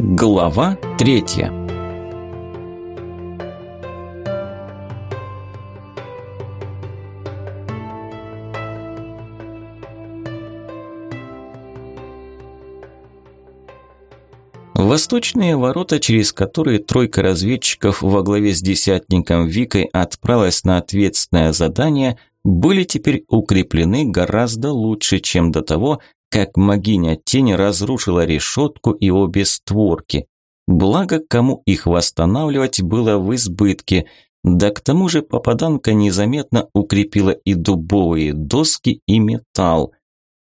Глава третья. Восточные ворота, через которые тройка разведчиков во главе с десятником Викой отправилась на ответственное задание, были теперь укреплены гораздо лучше, чем до того, как магиня тени разрушила решетку и обе створки. Благо, кому их восстанавливать было в избытке, да к тому же попаданка незаметно укрепила и дубовые доски, и металл.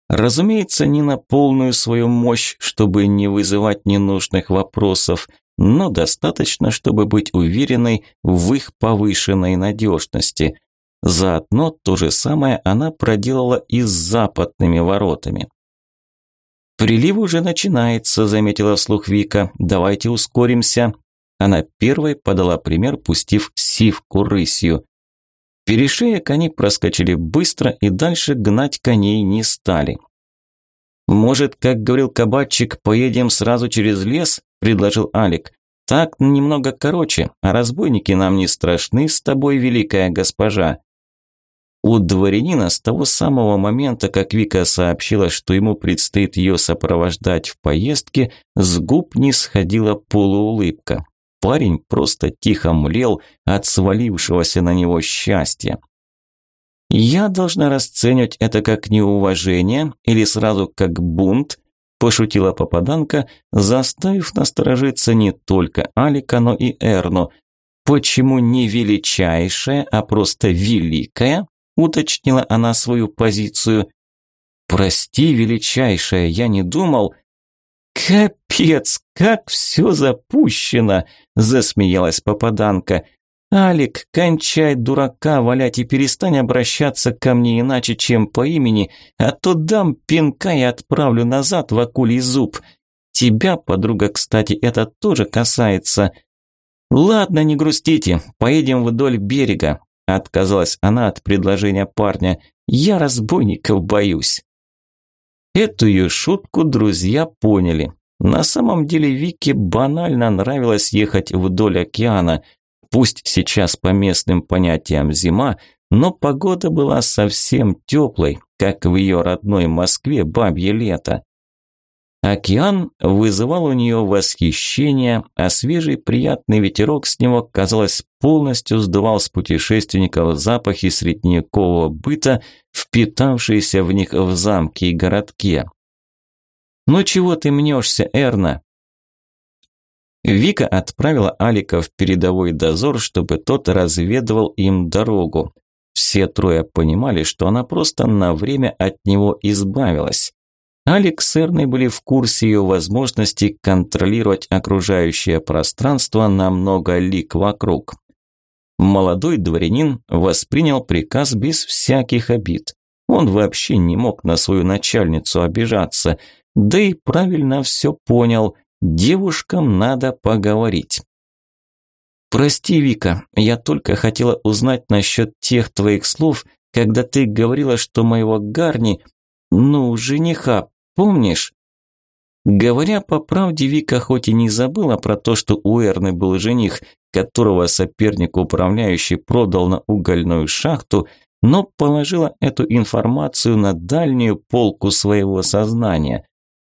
Разумеется, не на полную свою мощь, чтобы не вызывать ненужных вопросов, но достаточно, чтобы быть уверенной в их повышенной надежности. Заодно то же самое она проделала и с западными воротами. «Прилив уже начинается», – заметила вслух Вика. «Давайте ускоримся». Она первой подала пример, пустив сивку рысью. Перешеек они проскочили быстро и дальше гнать коней не стали. «Может, как говорил кабачик, поедем сразу через лес?» – предложил Алик. «Так немного короче, а разбойники нам не страшны с тобой, великая госпожа». У дворянина с того самого момента, как Вика сообщила, что ему предстоит ее сопровождать в поездке, с губ не сходила полуулыбка. Парень просто тихо млел от свалившегося на него счастья. «Я должна расценивать это как неуважение или сразу как бунт», пошутила попаданка, заставив насторожиться не только Алика, но и Эрну. «Почему не величайшая, а просто великая?» Уточнила она свою позицию. «Прости, величайшая, я не думал...» «Капец, как все запущено!» – засмеялась попаданка. «Алик, кончай дурака валять и перестань обращаться ко мне иначе, чем по имени, а то дам пинка и отправлю назад в акулий зуб. Тебя, подруга, кстати, это тоже касается. Ладно, не грустите, поедем вдоль берега. Отказалась она от предложения парня. «Я разбойников боюсь». Эту ее шутку друзья поняли. На самом деле Вике банально нравилось ехать вдоль океана. Пусть сейчас по местным понятиям зима, но погода была совсем теплой, как в ее родной Москве бабье лето. Океан вызывал у нее восхищение, а свежий приятный ветерок с него, казалось, полностью сдувал с путешественников запахи средневекового быта, впитавшиеся в них в замке и городке. «Ну чего ты мнешься, Эрна?» Вика отправила Алика в передовой дозор, чтобы тот разведывал им дорогу. Все трое понимали, что она просто на время от него избавилась. Алекс и Эрной были в курсе ее возможности контролировать окружающее пространство на много лик вокруг. Молодой дворянин воспринял приказ без всяких обид. Он вообще не мог на свою начальницу обижаться, да и правильно все понял, девушкам надо поговорить. «Прости, Вика, я только хотела узнать насчет тех твоих слов, когда ты говорила, что моего Гарни, ну, жениха, Помнишь? Говоря по правде, Вика хоть и не забыла про то, что у Эрны был жених, которого соперник управляющий продал на угольную шахту, но положила эту информацию на дальнюю полку своего сознания.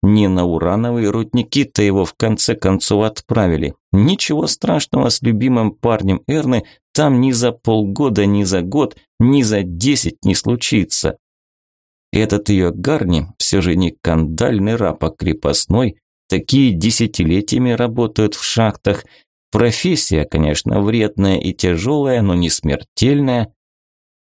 Не на урановые рудники-то его в конце концов отправили. Ничего страшного с любимым парнем Эрны там ни за полгода, ни за год, ни за десять не случится. Этот ее Гарни все же не кандальный раб, а крепостной. Такие десятилетиями работают в шахтах. Профессия, конечно, вредная и тяжелая, но не смертельная.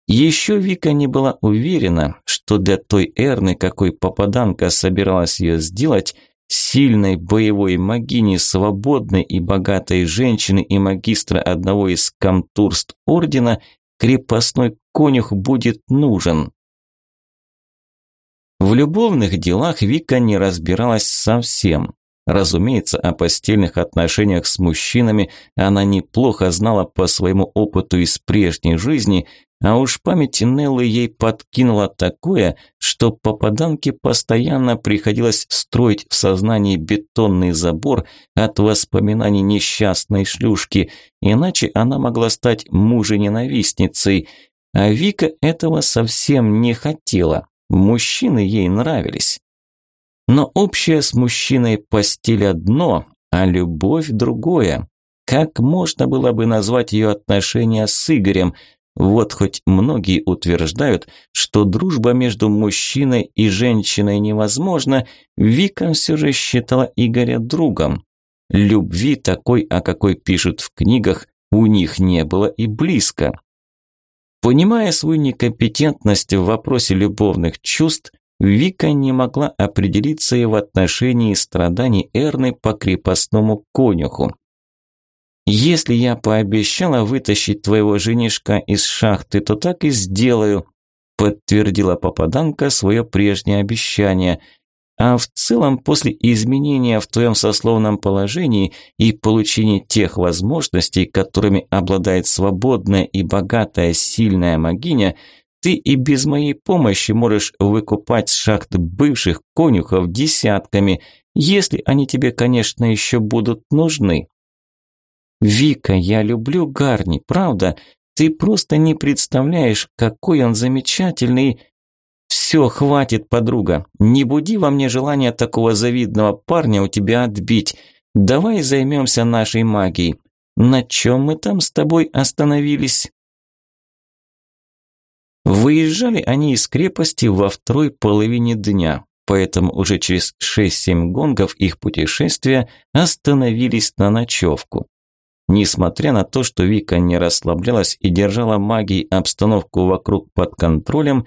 Еще Вика не была уверена, что для той Эрны, какой попаданка собиралась ее сделать, сильной боевой магини, свободной и богатой женщины и магистра одного из комтурств ордена, крепостной конюх будет нужен. В любовных делах Вика не разбиралась совсем. Разумеется, о постельных отношениях с мужчинами она неплохо знала по своему опыту из прежней жизни, а уж память Неллы ей подкинула такое, что попаданке постоянно приходилось строить в сознании бетонный забор от воспоминаний несчастной шлюшки, иначе она могла стать мужененавистницей. А Вика этого совсем не хотела. Мужчины ей нравились. Но общее с мужчиной постель одно, а любовь другое. Как можно было бы назвать ее отношения с Игорем? Вот хоть многие утверждают, что дружба между мужчиной и женщиной невозможна, Вика все же считала Игоря другом. Любви такой, о какой пишут в книгах, у них не было и близко. Понимая свою некомпетентность в вопросе любовных чувств, Вика не могла определиться и в отношении страданий Эрны по крепостному конюху. Если я пообещала вытащить твоего женишка из шахты, то так и сделаю, подтвердила попаданка свое прежнее обещание. А в целом, после изменения в твоем сословном положении и получения тех возможностей, которыми обладает свободная и богатая сильная магиня, ты и без моей помощи можешь выкупать с шахт бывших конюхов десятками, если они тебе, конечно, еще будут нужны. «Вика, я люблю Гарни, правда? Ты просто не представляешь, какой он замечательный...» «Все, хватит, подруга. Не буди во мне желание такого завидного парня у тебя отбить. Давай займемся нашей магией. На чем мы там с тобой остановились?» Выезжали они из крепости во второй половине дня, поэтому уже через 6-7 гонгов их путешествия остановились на ночевку. Несмотря на то, что Вика не расслаблялась и держала магией обстановку вокруг под контролем,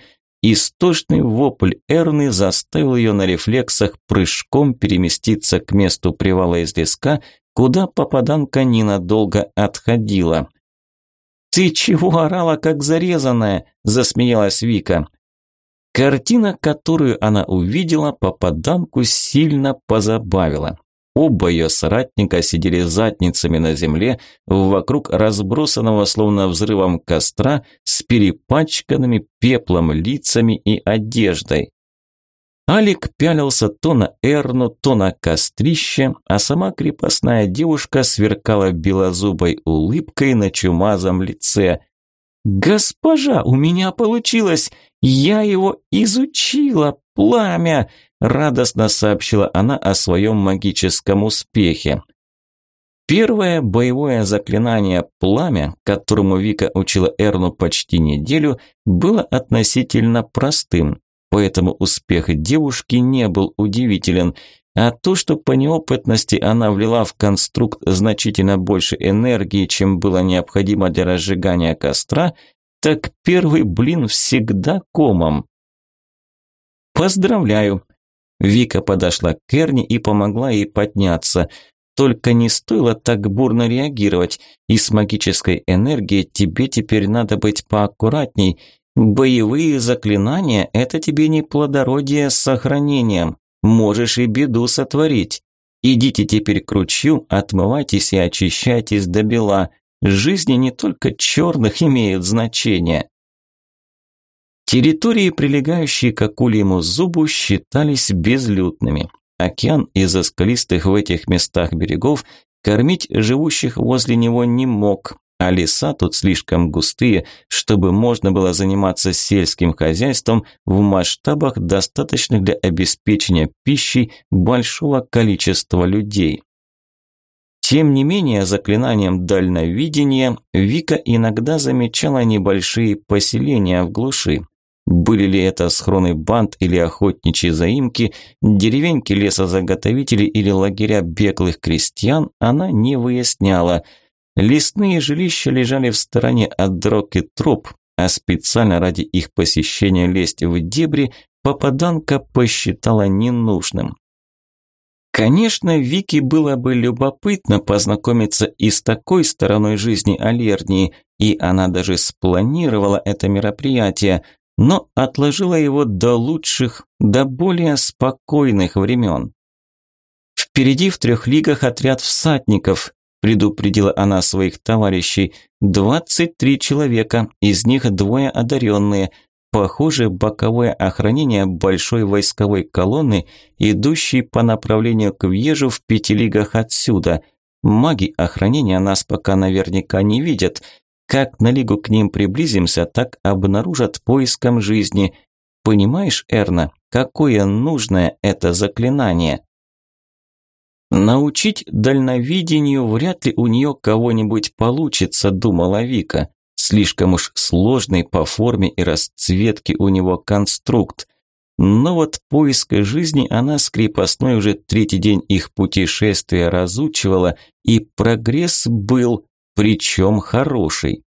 истошный вопль Эрны заставил ее на рефлексах прыжком переместиться к месту привала из леска, куда попаданка ненадолго отходила. «Ты чего орала, как зарезанная?» – засмеялась Вика. Картина, которую она увидела, попаданку сильно позабавила. Оба ее соратника сидели задницами на земле, вокруг разбросанного словно взрывом костра, с перепачканными пеплом лицами и одеждой. Алик пялился то на Эрну, то на кострище, а сама крепостная девушка сверкала белозубой улыбкой на чумазом лице. «Госпожа, у меня получилось! Я его изучила! Пламя!» радостно сообщила она о своем магическом успехе. Первое боевое заклинание «Пламя», которому Вика учила Эрну почти неделю, было относительно простым, поэтому успех девушки не был удивителен. А то, что по неопытности она влила в конструкт значительно больше энергии, чем было необходимо для разжигания костра, так первый блин всегда комом. «Поздравляю!» Вика подошла к Керни и помогла ей подняться. Только не стоило так бурно реагировать, и с магической энергией тебе теперь надо быть поаккуратней. Боевые заклинания – это тебе не плодородие с сохранением. Можешь и беду сотворить. Идите теперь к ручью, отмывайтесь и очищайтесь до бела. Жизни не только черных имеют значение. Территории, прилегающие к акульему зубу, считались безлюдными. Океан из-за скалистых в этих местах берегов кормить живущих возле него не мог, а леса тут слишком густые, чтобы можно было заниматься сельским хозяйством в масштабах, достаточных для обеспечения пищей большого количества людей. Тем не менее, заклинанием дальновидения Вика иногда замечала небольшие поселения в глуши. Были ли это схроны банд или охотничьи заимки, деревеньки лесозаготовителей или лагеря беглых крестьян, она не выясняла. Лесные жилища лежали в стороне от дорог и троп, а специально ради их посещения лезть в дебри попаданка посчитала ненужным. Конечно, Вике было бы любопытно познакомиться и с такой стороной жизни Алернии, и она даже спланировала это мероприятие, но отложила его до лучших, до более спокойных времен. Впереди в трех лигах отряд всадников. предупредила она своих товарищей. «Двадцать три человека, из них двое одаренные. Похоже, боковое охранение большой войсковой колонны, идущей по направлению к Вьежу в пяти лигах отсюда. Маги охранения нас пока наверняка не видят. Как на лигу к ним приблизимся, так обнаружат поиском жизни. Понимаешь, Эрна, какое нужное это заклинание?» Научить дальновидению вряд ли у нее кого-нибудь получится, думала Вика. Слишком уж сложный по форме и расцветке у него конструкт. Но вот поиск жизни она с крепостной уже третий день их путешествия разучивала, и прогресс был, причем хороший.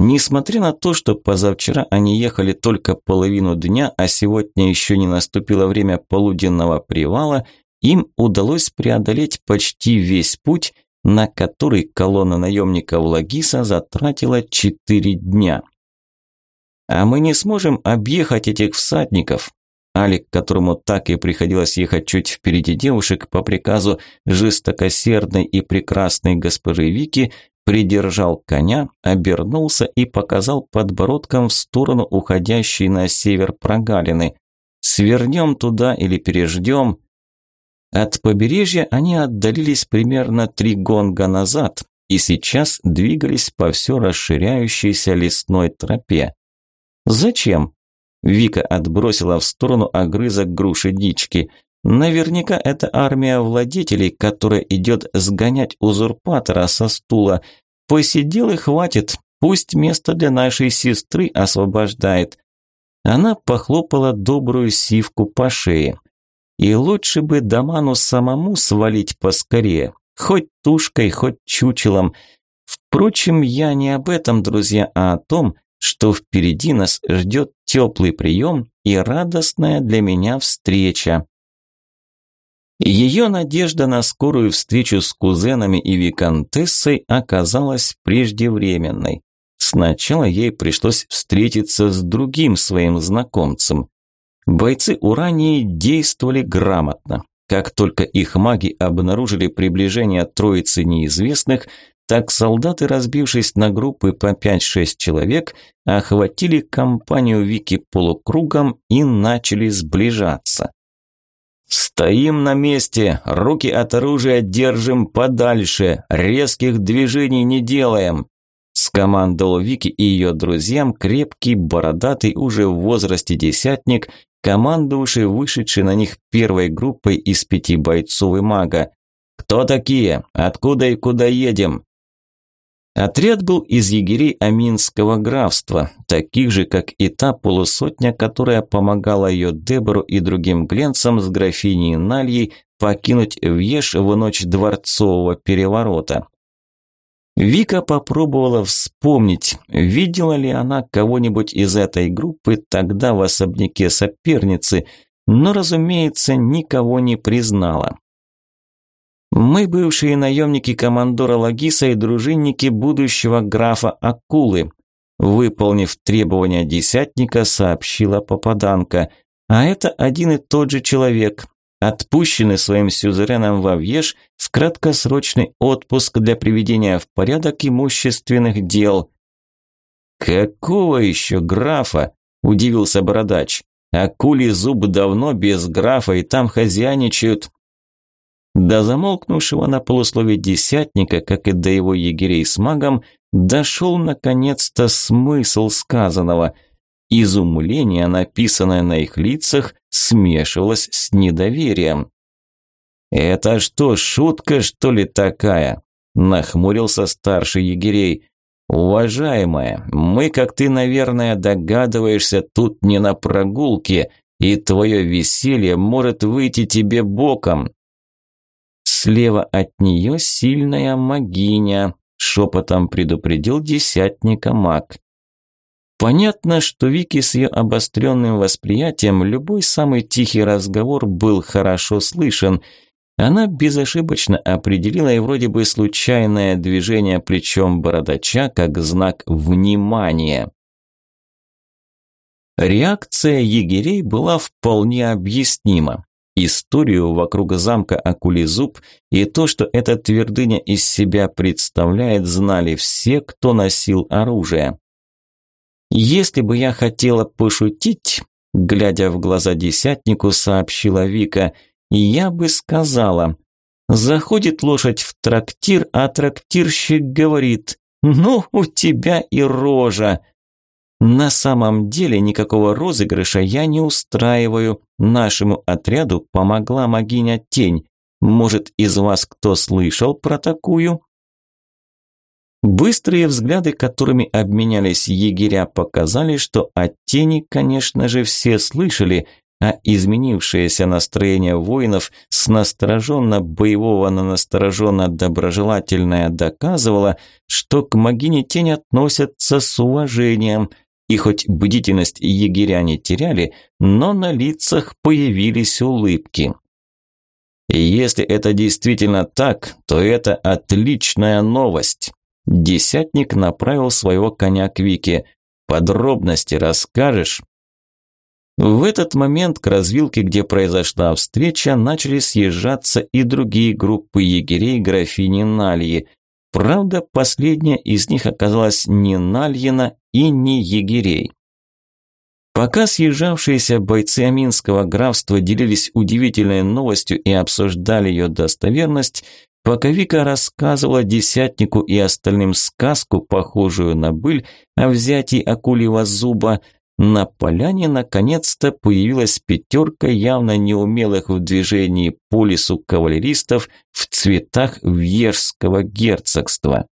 Несмотря на то, что позавчера они ехали только половину дня, а сегодня еще не наступило время полуденного привала, им удалось преодолеть почти весь путь, на который колонна наемников Лагиса затратила четыре дня. «А мы не сможем объехать этих всадников», Алик, которому так и приходилось ехать чуть впереди девушек по приказу жестокосердной и прекрасной госпожи Вики, придержал коня, обернулся и показал подбородком в сторону уходящей на север прогалины. «Свернем туда или переждем?» От побережья они отдалились примерно три гонга назад и сейчас двигались по все расширяющейся лесной тропе. «Зачем?» Вика отбросила в сторону огрызок груши дички. Наверняка это армия владетелей, которая идет сгонять узурпатора со стула. Посидел и хватит, пусть место для нашей сестры освобождает. Она похлопала добрую сивку по шее. И лучше бы Даману самому свалить поскорее, хоть тушкой, хоть чучелом. Впрочем, я не об этом, друзья, а о том, что впереди нас ждет теплый прием и радостная для меня встреча. Ее надежда на скорую встречу с кузенами и виконтессой оказалась преждевременной. Сначала ей пришлось встретиться с другим своим знакомцем. Бойцы Урании действовали грамотно. Как только их маги обнаружили приближение троицы неизвестных, так солдаты, разбившись на группы по 5-6 человек, охватили компанию Вики полукругом и начали сближаться. «Стоим на месте, руки от оружия держим подальше, резких движений не делаем», скомандовал Вики и ее друзьям крепкий, бородатый, уже в возрасте десятник, командовавший вышедший на них первой группой из пяти бойцов и мага. «Кто такие? Откуда и куда едем?» Отряд был из егерей Аминского графства, таких же, как и та полусотня, которая помогала ее Дебору и другим гленцам с графиней Нальей покинуть Вьеш в ночь дворцового переворота. Вика попробовала вспомнить, видела ли она кого-нибудь из этой группы тогда в особняке соперницы, но, разумеется, никого не признала. Мы бывшие наемники командора Лагиса и дружинники будущего графа Акулы. Выполнив требования десятника, сообщила попаданка. А это один и тот же человек, отпущенный своим сюзереном во Вьеш в краткосрочный отпуск для приведения в порядок имущественных дел. «Какого еще графа?» – удивился бородач. «Акулий зуб давно без графа, и там хозяйничают». До замолкнувшего на полуслове десятника, как и до его егерей с магом, дошел наконец-то смысл сказанного. Изумление, написанное на их лицах, смешивалось с недоверием. «Это что, шутка, что ли, такая?» – нахмурился старший егерей. «Уважаемая, мы, как ты, наверное, догадываешься, тут не на прогулке, и твое веселье может выйти тебе боком. Слева от нее сильная магиня, шепотом предупредил десятника маг. Понятно, что Вики с ее обостренным восприятием любой самый тихий разговор был хорошо слышен. Она безошибочно определила и вроде бы случайное движение плечом бородача как знак внимания. Реакция егерей была вполне объяснима. Историю вокруг замка Акулизуб и то, что эта твердыня из себя представляет, знали все, кто носил оружие. «Если бы я хотела пошутить», – глядя в глаза десятнику, сообщила Вика, – «я бы сказала, заходит лошадь в трактир, а трактирщик говорит, ну, у тебя и рожа». На самом деле никакого розыгрыша я не устраиваю. Нашему отряду помогла магиня Тень. Может, из вас кто слышал про такую? Быстрые взгляды, которыми обменялись егеря, показали, что о тени, конечно же, все слышали, а изменившееся настроение воинов с настороженно боевого на настороженно доброжелательное доказывало, что к магине тень относятся с уважением – и хоть бдительность егеря не теряли, но на лицах появились улыбки. И если это действительно так, то это отличная новость. Десятник направил своего коня к Вике. Подробности расскажешь? В этот момент к развилке, где произошла встреча, начали съезжаться и другие группы егерей графини Нальи. Правда, последняя из них оказалась не Нальина и не егерей. Пока съезжавшиеся бойцы Аминского графства делились удивительной новостью и обсуждали ее достоверность, пока Вика рассказывала десятнику и остальным сказку, похожую на быль о взятии акулего зуба, на поляне наконец-то появилась пятерка явно неумелых в движении по лесу кавалеристов в цветах Вьерского герцогства.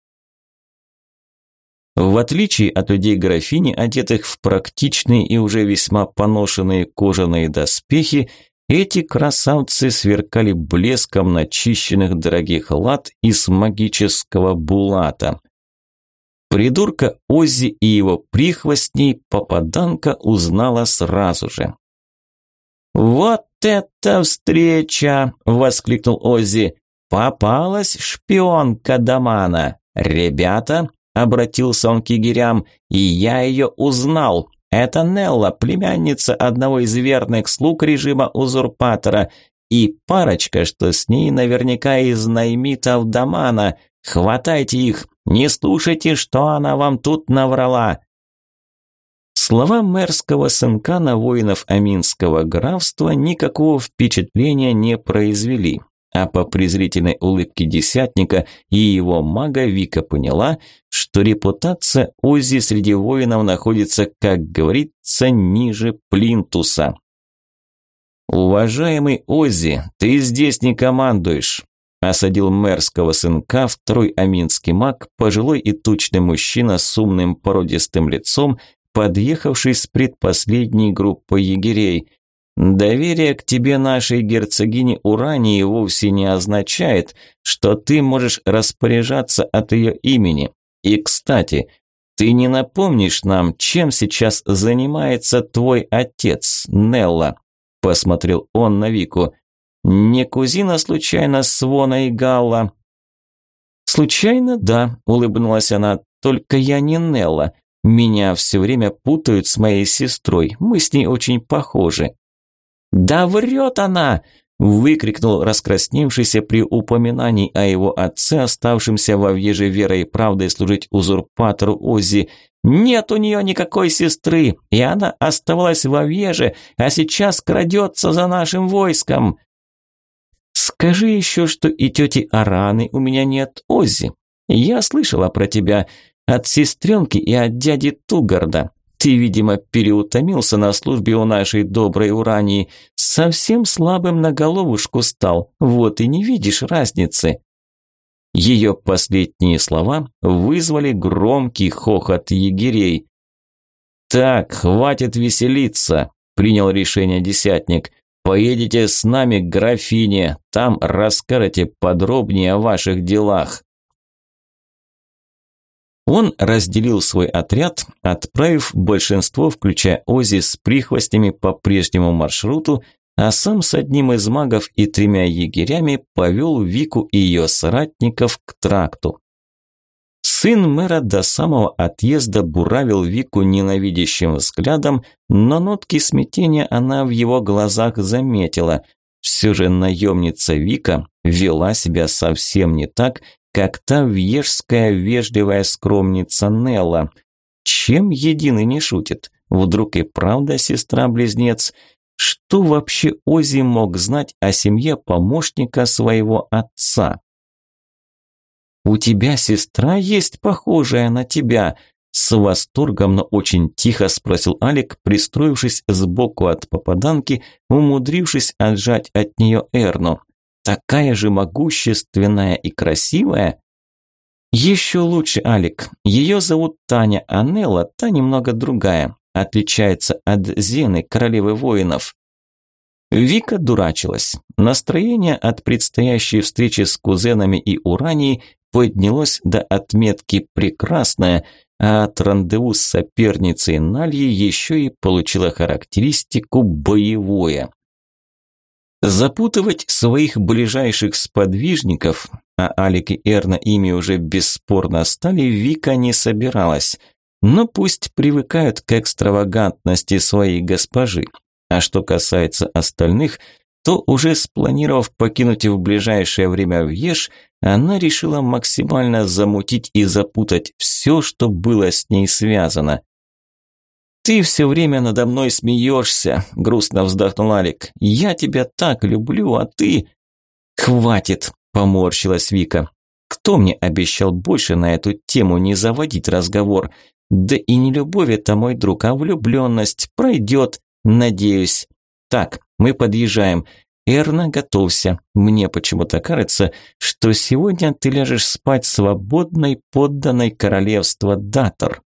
В отличие от людей графини, одетых в практичные и уже весьма поношенные кожаные доспехи, эти красавцы сверкали блеском начищенных дорогих лад из магического булата. Придурка Оззи и его прихвостней попаданка узнала сразу же. «Вот это встреча!» – воскликнул Оззи. «Попалась шпионка Дамана! Ребята, Обратился он к егерям, и я ее узнал. Это Нелла, племянница одного из верных слуг режима узурпатора, и парочка, что с ней наверняка из наймитов Дамана. Хватайте их, не слушайте, что она вам тут наврала. Слова мэрского сынка на воинов Аминского графства никакого впечатления не произвели а по презрительной улыбке десятника и его мага Вика поняла, что репутация Ози среди воинов находится, как говорится, ниже плинтуса. «Уважаемый Ози, ты здесь не командуешь», – осадил мэрского сынка второй аминский маг, пожилой и тучный мужчина с умным породистым лицом, подъехавший с предпоследней группой егерей – Доверие к тебе нашей герцогини Урании вовсе не означает, что ты можешь распоряжаться от ее имени. И, кстати, ты не напомнишь нам, чем сейчас занимается твой отец, Нелла?» Посмотрел он на Вику. «Не кузина случайно Свона и Галла?» «Случайно, да», – улыбнулась она, – «только я не Нелла. Меня все время путают с моей сестрой, мы с ней очень похожи». «Да врет она!» – выкрикнул раскрасневшийся при упоминании о его отце, оставшемся во въеже верой и правдой служить узурпатору Ози. «Нет у нее никакой сестры, и она оставалась во въеже, а сейчас крадется за нашим войском!» «Скажи еще, что и тети Араны у меня нет, Ози. Я слышала про тебя от сестренки и от дяди Тугарда. Ты, видимо, переутомился на службе у нашей доброй Урании. Совсем слабым на головушку стал, вот и не видишь разницы». Ее последние слова вызвали громкий хохот егерей. «Так, хватит веселиться», – принял решение десятник. «Поедете с нами к графине, там расскажете подробнее о ваших делах». Он разделил свой отряд, отправив большинство, включая Ози, с прихвостнями по прежнему маршруту, а сам с одним из магов и тремя егерями повел Вику и ее соратников к тракту. Сын мэра до самого отъезда буравил Вику ненавидящим взглядом, но нотки смятения она в его глазах заметила. Все же наемница Вика вела себя совсем не так, как та вежская вежливая скромница Нелла. Чем единый не шутит? Вдруг и правда сестра-близнец? Что вообще Ози мог знать о семье помощника своего отца? «У тебя сестра есть похожая на тебя?» С восторгом, но очень тихо спросил Алик, пристроившись сбоку от попаданки, умудрившись отжать от нее Эрну. «Такая же могущественная и красивая?» «Еще лучше, Алик. Ее зовут Таня, а Нелла та немного другая. Отличается от Зены, королевы воинов». Вика дурачилась. Настроение от предстоящей встречи с кузенами и Уранией поднялось до отметки «прекрасная», а от рандеву с соперницей Нальи еще и получила характеристику «боевое». Запутывать своих ближайших сподвижников, а Алик и Эрна ими уже бесспорно стали, Вика не собиралась. Но пусть привыкают к экстравагантности своей госпожи. А что касается остальных, то уже спланировав покинуть в ближайшее время Вьеш, она решила максимально замутить и запутать все, что было с ней связано. «Ты все время надо мной смеешься», – грустно вздохнул Алик. «Я тебя так люблю, а ты...» «Хватит», – поморщилась Вика. «Кто мне обещал больше на эту тему не заводить разговор? Да и не любовь это, мой друг, а влюбленность пройдет, надеюсь. Так, мы подъезжаем. Эрна, готовься. Мне почему-то кажется, что сегодня ты ляжешь спать свободной, подданной королевства Датор.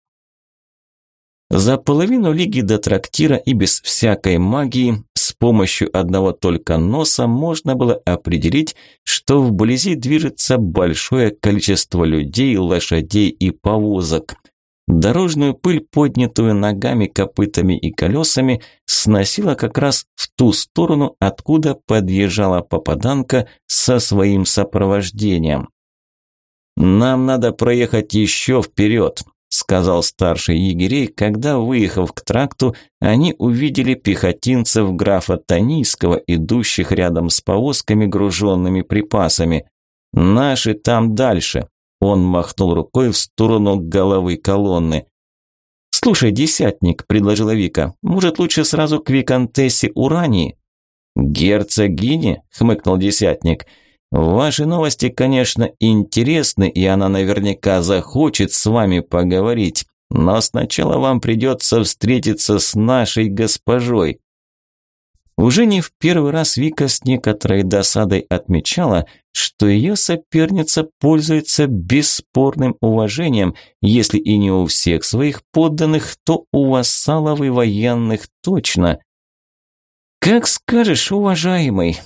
За половину лиги до трактира и без всякой магии, с помощью одного только носа можно было определить, что вблизи движется большое количество людей, лошадей и повозок – Дорожную пыль, поднятую ногами, копытами и колесами, сносила как раз в ту сторону, откуда подъезжала попаданка со своим сопровождением. «Нам надо проехать еще вперед», – сказал старший егерей, когда, выехав к тракту, они увидели пехотинцев графа Танийского, идущих рядом с повозками, груженными припасами. «Наши там дальше», он махнул рукой в сторону головы колонны. «Слушай, десятник», – предложила Вика, – «может, лучше сразу к виконтессе Урании?» «Герцогине?» – хмыкнул десятник. «Ваши новости, конечно, интересны, и она наверняка захочет с вами поговорить, но сначала вам придется встретиться с нашей госпожой». Уже не в первый раз Вика с некоторой досадой отмечала, что ее соперница пользуется бесспорным уважением, если и не у всех своих подданных, то у вассалов и военных точно. «Как скажешь, уважаемый»,